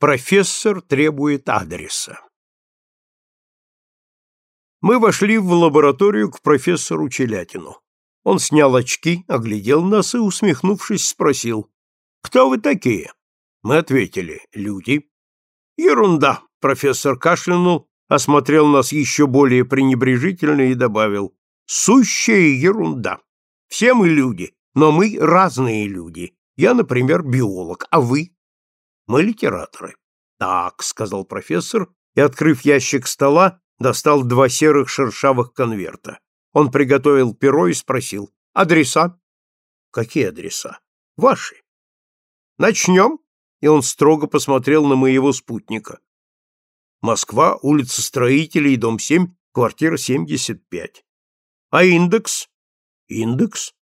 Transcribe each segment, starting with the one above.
Профессор требует адреса. Мы вошли в лабораторию к профессору Челятину. Он снял очки, оглядел нас и, усмехнувшись, спросил, «Кто вы такие?» Мы ответили, «Люди». «Ерунда!» — профессор кашлянул, осмотрел нас еще более пренебрежительно и добавил, «Сущая ерунда! Все мы люди, но мы разные люди. Я, например, биолог, а вы?» Мы литераторы. Так, сказал профессор и, открыв ящик стола, достал два серых шершавых конверта. Он приготовил перо и спросил: "Адреса?" "Какие адреса?" "Ваши." "Начнем?» И он строго посмотрел на моего спутника. Москва, улица Строителей, дом 7, квартира 75. А индекс? Индекс?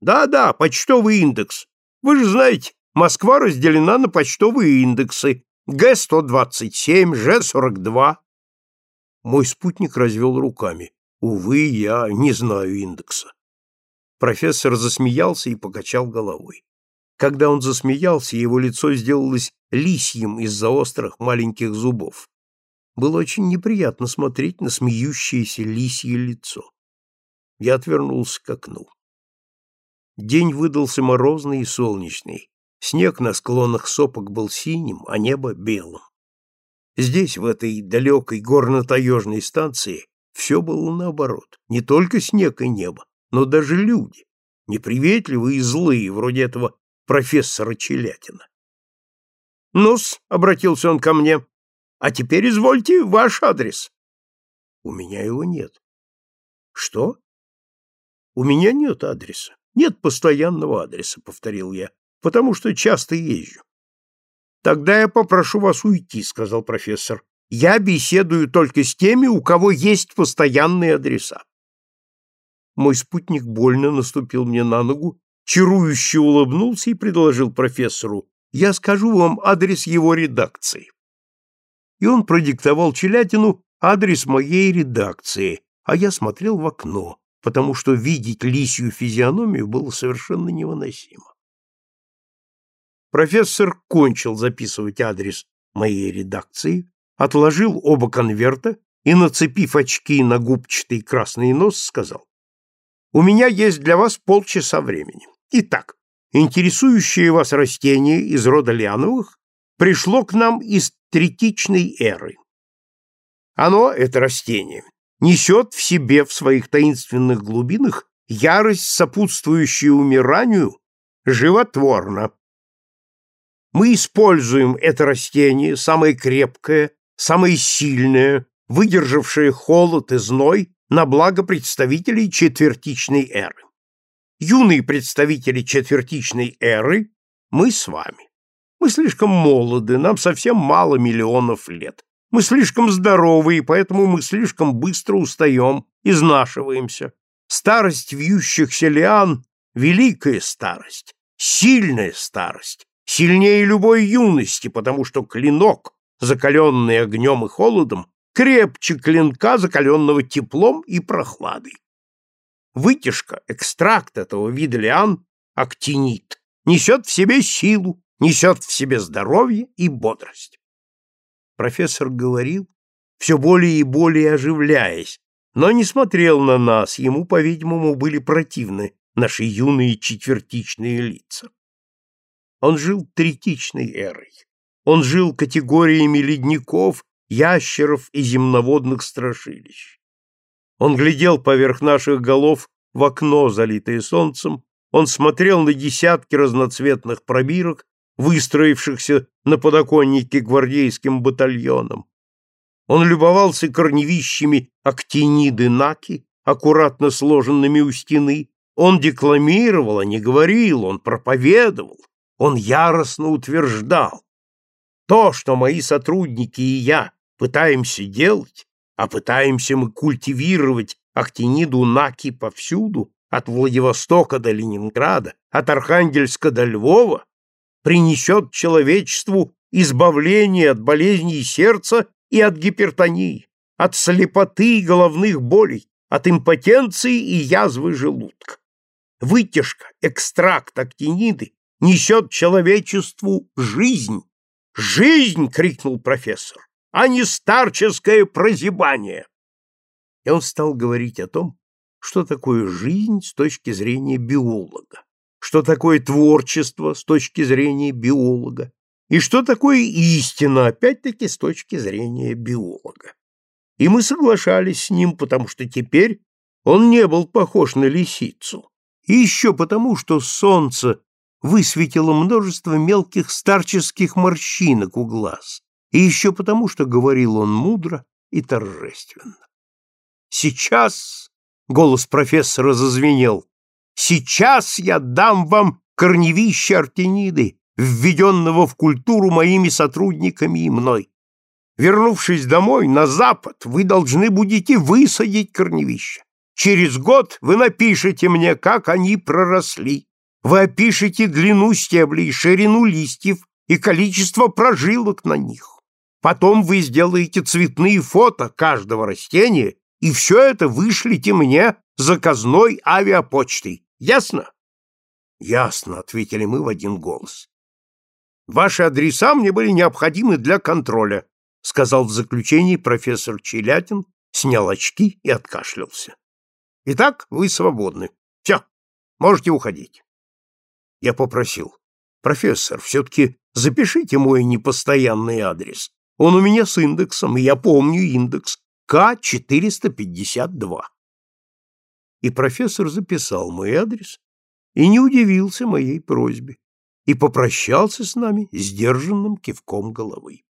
Да-да, почтовый индекс. Вы же знаете, Москва разделена на почтовые индексы Г-127, Ж-42. Мой спутник развел руками. Увы, я не знаю индекса. Профессор засмеялся и покачал головой. Когда он засмеялся, его лицо сделалось лисьим из-за острых маленьких зубов. Было очень неприятно смотреть на смеющееся лисье лицо. Я отвернулся к окну. День выдался морозный и солнечный. Снег на склонах сопок был синим, а небо — белым. Здесь, в этой далекой горно-таежной станции, все было наоборот. Не только снег и небо, но даже люди, неприветливые и злые, вроде этого профессора Челятина. «Ну-с», — обратился он ко мне, — «а теперь извольте ваш адрес». «У меня его нет». «Что?» «У меня нет адреса. Нет постоянного адреса», — повторил я потому что часто езжу. Тогда я попрошу вас уйти, сказал профессор. Я беседую только с теми, у кого есть постоянные адреса. Мой спутник больно наступил мне на ногу, чарующе улыбнулся и предложил профессору: "Я скажу вам адрес его редакции". И он продиктовал Челятину адрес моей редакции, а я смотрел в окно, потому что видеть лисью физиономию было совершенно невыносимо. Профессор кончил записывать адрес моей редакции, отложил оба конверта и, нацепив очки на губчатый красный нос, сказал, «У меня есть для вас полчаса времени. Итак, интересующее вас растение из рода лиановых пришло к нам из третичной эры. Оно, это растение, несет в себе в своих таинственных глубинах ярость, сопутствующую умиранию, животворно, мы используем это растение, самое крепкое, самое сильное, выдержавшее холод и зной, на благо представителей четвертичной эры. Юные представители четвертичной эры – мы с вами. Мы слишком молоды, нам совсем мало миллионов лет. Мы слишком здоровы, и поэтому мы слишком быстро устаем, изнашиваемся. Старость вьющихся лиан – великая старость, сильная старость, сильнее любой юности, потому что клинок, закаленный огнем и холодом, крепче клинка, закаленного теплом и прохладой. Вытяжка, экстракт этого вида лиан, актинит, несет в себе силу, несет в себе здоровье и бодрость. Профессор говорил, все более и более оживляясь, но не смотрел на нас, ему, по-видимому, были противны наши юные четвертичные лица. Он жил третичной эрой. Он жил категориями ледников, ящеров и земноводных страшилищ. Он глядел поверх наших голов в окно, залитое солнцем, он смотрел на десятки разноцветных пробирок, выстроившихся на подоконнике гвардейским батальоном. Он любовался корневищами актиниды наки, аккуратно сложенными у стены. Он декламировал, а не говорил, он проповедовал. Он яростно утверждал, то, что мои сотрудники и я пытаемся делать, а пытаемся мы культивировать актиниду Наки повсюду, от Владивостока до Ленинграда, от Архангельска до Львова, принесет человечеству избавление от болезней сердца и от гипертонии, от слепоты и головных болей, от импотенции и язвы желудка. Вытяжка, экстракт актиниды несет человечеству жизнь, «Жизнь!» — крикнул профессор, — «а не старческое прозябание!» И он стал говорить о том, что такое жизнь с точки зрения биолога, что такое творчество с точки зрения биолога, и что такое истина, опять-таки, с точки зрения биолога. И мы соглашались с ним, потому что теперь он не был похож на лисицу, и еще потому, что солнце высветило множество мелких старческих морщинок у глаз, и еще потому, что говорил он мудро и торжественно. «Сейчас!» — голос профессора зазвенел. «Сейчас я дам вам корневище артениды, введенного в культуру моими сотрудниками и мной. Вернувшись домой, на запад, вы должны будете высадить корневища. Через год вы напишете мне, как они проросли. Вы опишете длину стеблей, ширину листьев и количество прожилок на них. Потом вы сделаете цветные фото каждого растения, и все это вышлите мне заказной авиапочтой. Ясно? Ясно, ответили мы в один голос. Ваши адреса мне были необходимы для контроля, сказал в заключении профессор Челятин, снял очки и откашлялся. Итак, вы свободны. Все, можете уходить. Я попросил. Профессор, все-таки запишите мой непостоянный адрес. Он у меня с индексом, и я помню индекс К-452. И профессор записал мой адрес и не удивился моей просьбе и попрощался с нами сдержанным кивком головы.